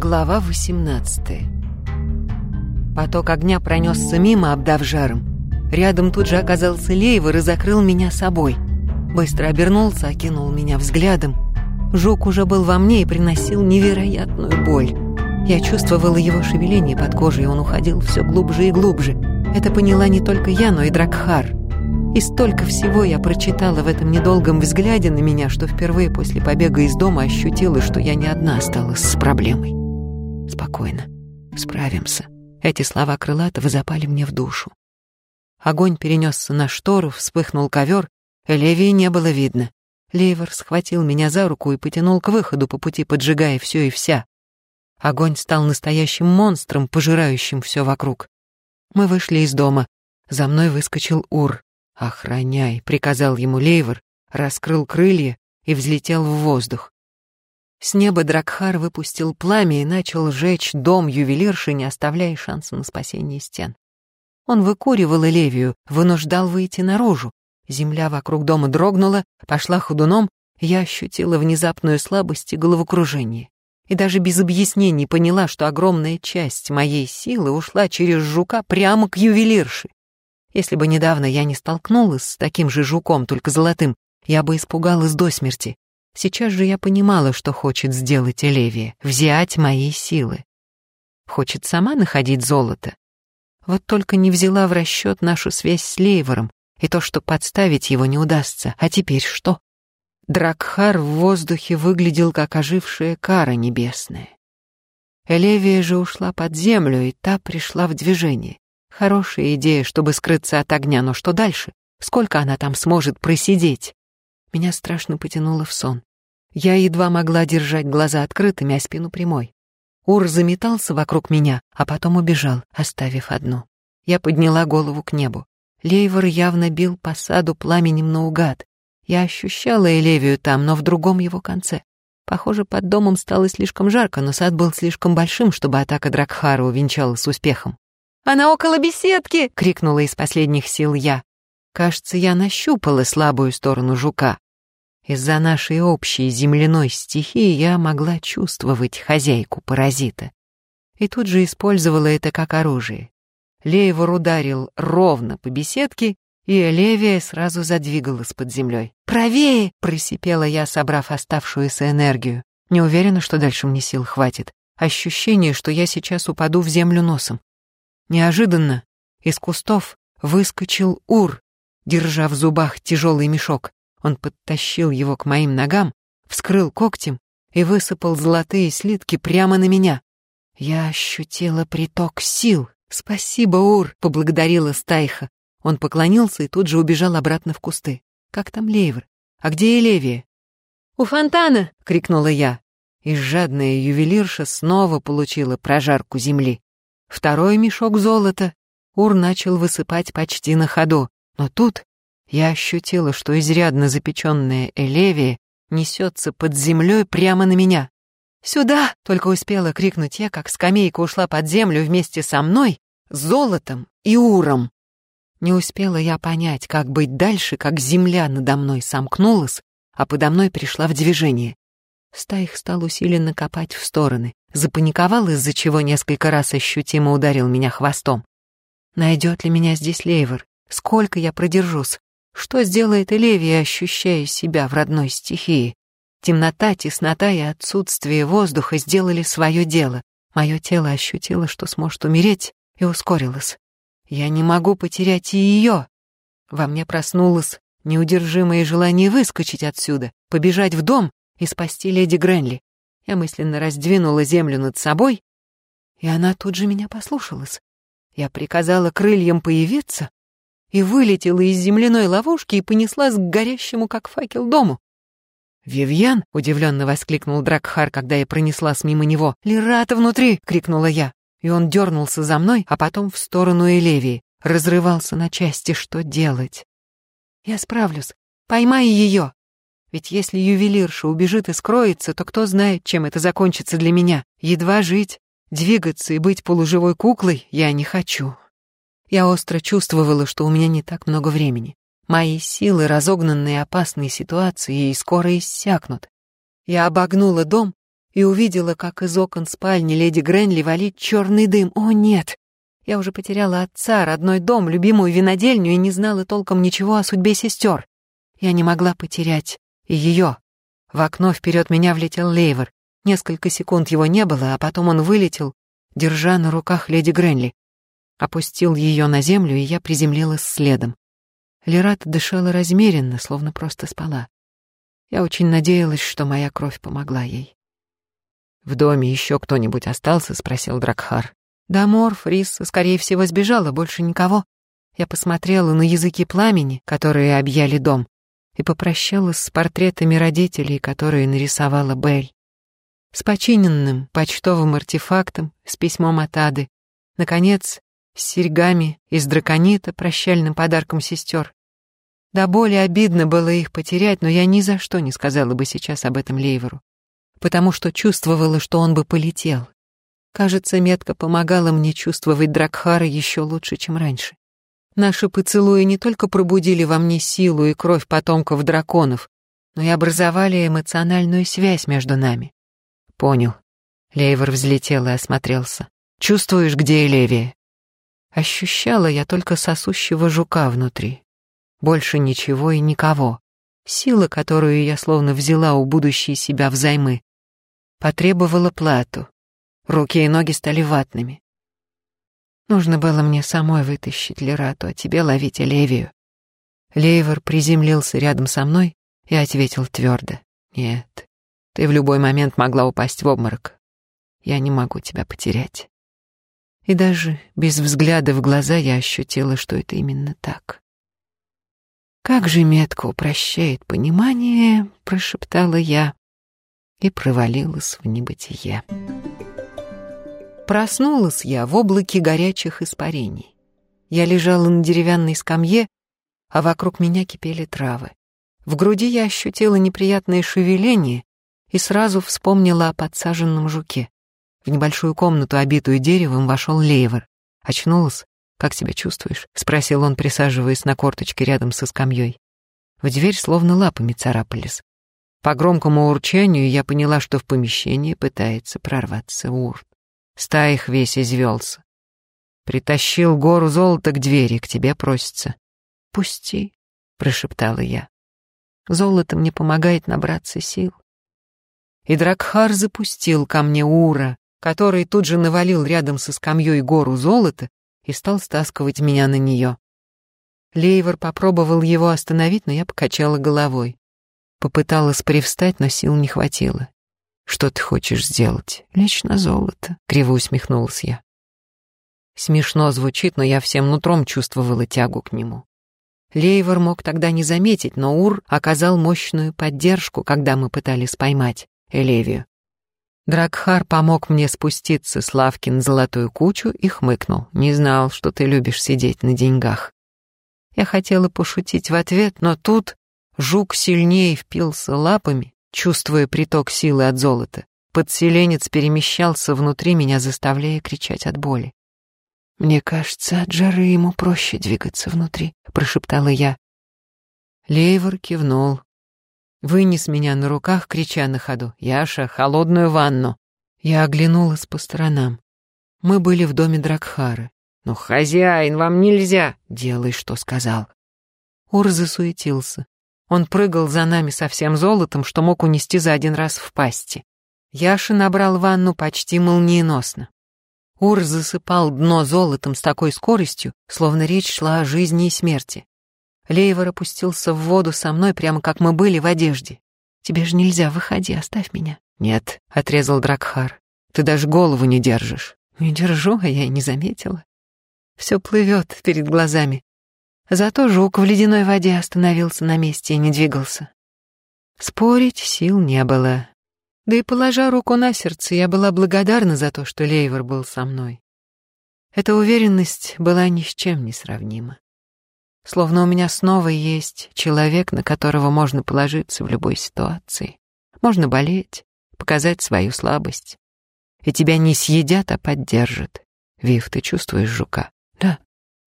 Глава 18 Поток огня пронесся мимо, обдав жаром. Рядом тут же оказался Лейвор и закрыл меня собой. Быстро обернулся, окинул меня взглядом. Жук уже был во мне и приносил невероятную боль. Я чувствовала его шевеление под кожей, и он уходил все глубже и глубже. Это поняла не только я, но и Дракхар. И столько всего я прочитала в этом недолгом взгляде на меня, что впервые после побега из дома ощутила, что я не одна осталась с проблемой. Спокойно. Справимся. Эти слова Крылатого запали мне в душу. Огонь перенесся на штору, вспыхнул ковер, Левии не было видно. Лейвор схватил меня за руку и потянул к выходу по пути, поджигая все и вся. Огонь стал настоящим монстром, пожирающим все вокруг. Мы вышли из дома. За мной выскочил Ур. «Охраняй», — приказал ему Лейвор, раскрыл крылья и взлетел в воздух. С неба Дракхар выпустил пламя и начал жечь дом ювелирши, не оставляя шанса на спасение стен. Он выкуривал Элевию, вынуждал выйти наружу. Земля вокруг дома дрогнула, пошла ходуном, я ощутила внезапную слабость и головокружение. И даже без объяснений поняла, что огромная часть моей силы ушла через жука прямо к ювелирше. Если бы недавно я не столкнулась с таким же жуком, только золотым, я бы испугалась до смерти. Сейчас же я понимала, что хочет сделать Элевия — взять мои силы. Хочет сама находить золото. Вот только не взяла в расчет нашу связь с Лейвором и то, что подставить его не удастся. А теперь что? Дракхар в воздухе выглядел как ожившая кара небесная. Элевия же ушла под землю, и та пришла в движение. Хорошая идея, чтобы скрыться от огня, но что дальше? Сколько она там сможет просидеть? Меня страшно потянуло в сон. Я едва могла держать глаза открытыми, а спину прямой. Ур заметался вокруг меня, а потом убежал, оставив одну. Я подняла голову к небу. Лейвор явно бил по саду пламенем наугад. Я ощущала Элевию там, но в другом его конце. Похоже, под домом стало слишком жарко, но сад был слишком большим, чтобы атака Дракхара увенчалась успехом. «Она около беседки!» — крикнула из последних сил я. Кажется, я нащупала слабую сторону жука. Из-за нашей общей земляной стихии я могла чувствовать хозяйку паразита. И тут же использовала это как оружие. Лейвор ударил ровно по беседке, и Элевия сразу задвигалась под землей. «Правее!» — просипела я, собрав оставшуюся энергию. Не уверена, что дальше мне сил хватит. Ощущение, что я сейчас упаду в землю носом. Неожиданно из кустов выскочил Ур, держа в зубах тяжелый мешок. Он подтащил его к моим ногам, вскрыл когтем и высыпал золотые слитки прямо на меня. Я ощутила приток сил. «Спасибо, Ур!» — поблагодарила Стайха. Он поклонился и тут же убежал обратно в кусты. «Как там Лейвр? А где Элевия?» «У фонтана!» — крикнула я. И жадная ювелирша снова получила прожарку земли. Второй мешок золота Ур начал высыпать почти на ходу, но тут я ощутила, что изрядно запеченная Элевия несется под землей прямо на меня. «Сюда!» — только успела крикнуть я, как скамейка ушла под землю вместе со мной, золотом и уром. Не успела я понять, как быть дальше, как земля надо мной сомкнулась, а подо мной пришла в движение. Стаих стал усиленно копать в стороны, запаниковал, из-за чего несколько раз ощутимо ударил меня хвостом. Найдет ли меня здесь Лейвор? Сколько я продержусь? Что сделает Элевия, ощущая себя в родной стихии? Темнота, теснота и отсутствие воздуха сделали свое дело. Мое тело ощутило, что сможет умереть, и ускорилось. Я не могу потерять и ее. Во мне проснулось неудержимое желание выскочить отсюда, побежать в дом и спасти леди Гренли. Я мысленно раздвинула землю над собой, и она тут же меня послушалась. Я приказала крыльям появиться и вылетела из земляной ловушки и понеслась к горящему, как факел, дому. «Вивьян!» — удивленно воскликнул Дракхар, когда я пронеслась мимо него. «Лерата внутри!» — крикнула я. И он дернулся за мной, а потом в сторону Элевии. Разрывался на части, что делать. «Я справлюсь. Поймай ее!» Ведь если ювелирша убежит и скроется, то кто знает, чем это закончится для меня. Едва жить, двигаться и быть полуживой куклой я не хочу. Я остро чувствовала, что у меня не так много времени. Мои силы, разогнанные опасной ситуацией, скоро иссякнут. Я обогнула дом и увидела, как из окон спальни леди Гренли валит черный дым. О, нет! Я уже потеряла отца, родной дом, любимую винодельню и не знала толком ничего о судьбе сестер. Я не могла потерять и ее. В окно вперед меня влетел Лейвор. Несколько секунд его не было, а потом он вылетел, держа на руках леди Гренли. Опустил ее на землю, и я приземлилась следом. Лерата дышала размеренно, словно просто спала. Я очень надеялась, что моя кровь помогла ей. «В доме еще кто-нибудь остался?» — спросил Дракхар. «Да, Морф, Рис, скорее всего, сбежала, больше никого». Я посмотрела на языки пламени, которые объяли дом, и попрощалась с портретами родителей, которые нарисовала Бель. С починенным почтовым артефактом, с письмом от Ады. Наконец, с серьгами из драконита, прощальным подарком сестер. Да более обидно было их потерять, но я ни за что не сказала бы сейчас об этом Лейвору, потому что чувствовала, что он бы полетел. Кажется, метка помогала мне чувствовать Дракхара еще лучше, чем раньше. Наши поцелуи не только пробудили во мне силу и кровь потомков драконов, но и образовали эмоциональную связь между нами. Понял. Лейвор взлетел и осмотрелся. Чувствуешь, где Элевия? Ощущала я только сосущего жука внутри. Больше ничего и никого. Сила, которую я словно взяла у будущей себя взаймы, потребовала плату. Руки и ноги стали ватными. Нужно было мне самой вытащить Лерату, а тебе ловить Элевию. Лейвор приземлился рядом со мной и ответил твердо. Нет, ты в любой момент могла упасть в обморок. Я не могу тебя потерять. И даже без взгляда в глаза я ощутила, что это именно так. «Как же метко упрощает понимание», — прошептала я и провалилась в небытие. Проснулась я в облаке горячих испарений. Я лежала на деревянной скамье, а вокруг меня кипели травы. В груди я ощутила неприятное шевеление и сразу вспомнила о подсаженном жуке. В небольшую комнату, обитую деревом, вошел Лейвор. Очнулась. «Как себя чувствуешь?» — спросил он, присаживаясь на корточке рядом со скамьей. В дверь словно лапами царапались. По громкому урчанию я поняла, что в помещении пытается прорваться урт. Стаих их весь извелся. Притащил гору золота к двери, к тебе просится. «Пусти», — прошептала я. «Золото мне помогает набраться сил». И Дракхар запустил ко мне Ура, который тут же навалил рядом со скамьей гору золота и стал стаскивать меня на нее. Лейвор попробовал его остановить, но я покачала головой. Попыталась привстать, но сил не хватило. Что ты хочешь сделать? Лечь на золото, криво усмехнулась я. Смешно звучит, но я всем нутром чувствовала тягу к нему. Лейвор мог тогда не заметить, но Ур оказал мощную поддержку, когда мы пытались поймать Элевию. Дракхар помог мне спуститься с лавки на золотую кучу и хмыкнул. Не знал, что ты любишь сидеть на деньгах. Я хотела пошутить в ответ, но тут жук сильнее впился лапами чувствуя приток силы от золота. Подселенец перемещался внутри меня, заставляя кричать от боли. «Мне кажется, от жары ему проще двигаться внутри», — прошептала я. Лейвор кивнул. Вынес меня на руках, крича на ходу. «Яша, холодную ванну!» Я оглянулась по сторонам. Мы были в доме Дракхары. «Ну, хозяин, вам нельзя!» «Делай, что сказал». Ур засуетился. Он прыгал за нами со всем золотом, что мог унести за один раз в пасти. Яша набрал ванну почти молниеносно. Ур засыпал дно золотом с такой скоростью, словно речь шла о жизни и смерти. Лейвор опустился в воду со мной, прямо как мы были в одежде. «Тебе же нельзя, выходи, оставь меня». «Нет», — отрезал Дракхар, — «ты даже голову не держишь». «Не держу, а я и не заметила. Все плывет перед глазами. Зато жук в ледяной воде остановился на месте и не двигался. Спорить сил не было. Да и положа руку на сердце, я была благодарна за то, что Лейвор был со мной. Эта уверенность была ни с чем не сравнима. Словно у меня снова есть человек, на которого можно положиться в любой ситуации. Можно болеть, показать свою слабость. И тебя не съедят, а поддержат. Вив, ты чувствуешь жука? Да.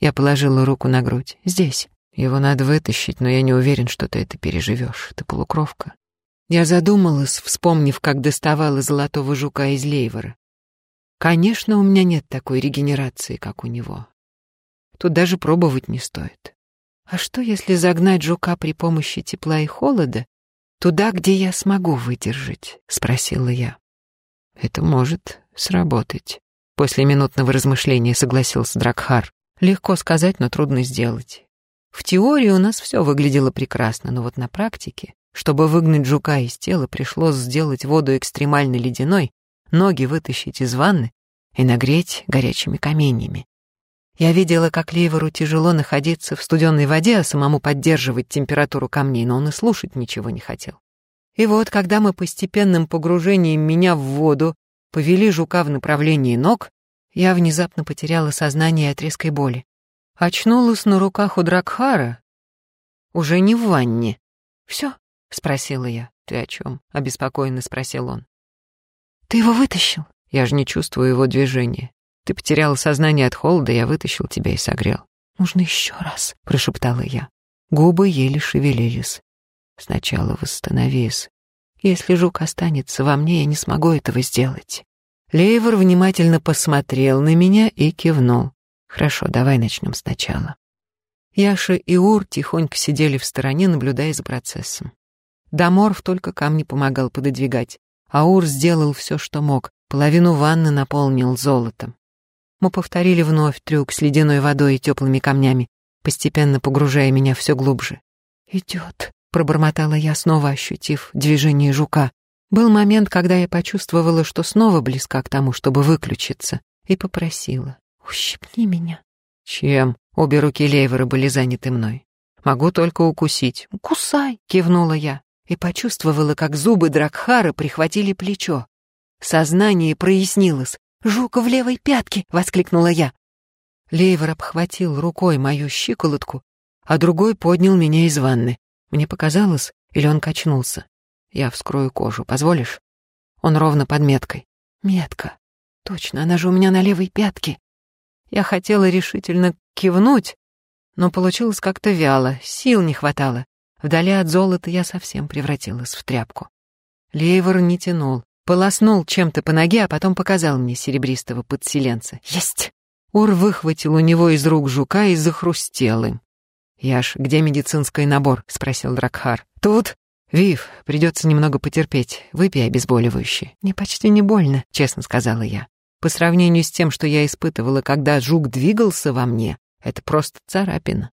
Я положила руку на грудь. Здесь. Его надо вытащить, но я не уверен, что ты это переживешь. Ты полукровка. Я задумалась, вспомнив, как доставала золотого жука из лейвора. Конечно, у меня нет такой регенерации, как у него. Тут даже пробовать не стоит. А что, если загнать жука при помощи тепла и холода туда, где я смогу выдержать? Спросила я. Это может сработать. После минутного размышления согласился Дракхар. Легко сказать, но трудно сделать. В теории у нас все выглядело прекрасно, но вот на практике, чтобы выгнать жука из тела, пришлось сделать воду экстремально ледяной, ноги вытащить из ванны и нагреть горячими каменьями. Я видела, как Ливеру тяжело находиться в студенной воде, а самому поддерживать температуру камней, но он и слушать ничего не хотел. И вот, когда мы постепенным погружением меня в воду повели жука в направлении ног, я внезапно потеряла сознание от резкой боли. Очнулась на руках у Дракхара, уже не в ванне. «Все?» — спросила я. «Ты о чем?» — обеспокоенно спросил он. «Ты его вытащил?» «Я же не чувствую его движения. Ты потеряла сознание от холода, я вытащил тебя и согрел». «Нужно еще раз», — прошептала я. Губы еле шевелились. «Сначала восстановись. Если жук останется во мне, я не смогу этого сделать». Лейвор внимательно посмотрел на меня и кивнул. Хорошо, давай начнем сначала. Яша и Ур тихонько сидели в стороне, наблюдая за процессом. Даморф только камни помогал пододвигать, а Ур сделал все, что мог, половину ванны наполнил золотом. Мы повторили вновь трюк с ледяной водой и теплыми камнями, постепенно погружая меня все глубже. «Идет», — пробормотала я, снова ощутив движение жука. Был момент, когда я почувствовала, что снова близка к тому, чтобы выключиться, и попросила. «Ущипни меня». «Чем?» Обе руки Лейвера были заняты мной. «Могу только укусить». «Кусай», — кивнула я, и почувствовала, как зубы Дракхара прихватили плечо. Сознание прояснилось. «Жука в левой пятке!» — воскликнула я. Лейвер обхватил рукой мою щиколотку, а другой поднял меня из ванны. Мне показалось, или он качнулся. Я вскрою кожу, позволишь? Он ровно под меткой. Метка. Точно, она же у меня на левой пятке. Я хотела решительно кивнуть, но получилось как-то вяло, сил не хватало. Вдали от золота я совсем превратилась в тряпку. Лейвор не тянул, полоснул чем-то по ноге, а потом показал мне серебристого подселенца. «Есть!» Ур выхватил у него из рук жука и захрустел им. «Яш, где медицинский набор?» — спросил Дракхар. «Тут?» «Вив, придется немного потерпеть. Выпей обезболивающее». «Мне почти не больно», — честно сказала я. По сравнению с тем, что я испытывала, когда жук двигался во мне, это просто царапина.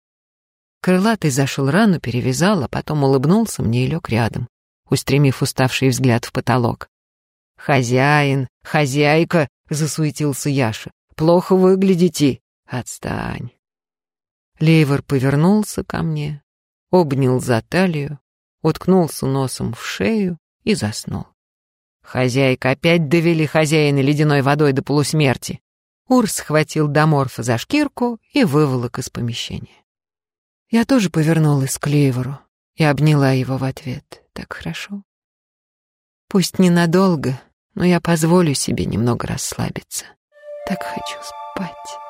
Крылатый зашел рану, перевязал, а потом улыбнулся мне и лег рядом, устремив уставший взгляд в потолок. «Хозяин, хозяйка!» — засуетился Яша. «Плохо выглядите!» «Отстань!» Лейвор повернулся ко мне, обнял за талию, уткнулся носом в шею и заснул. Хозяйка опять довели хозяина ледяной водой до полусмерти. Урс схватил Доморфа за шкирку и выволок из помещения. Я тоже повернулась к Лейвору и обняла его в ответ. Так хорошо. Пусть ненадолго, но я позволю себе немного расслабиться. Так хочу спать.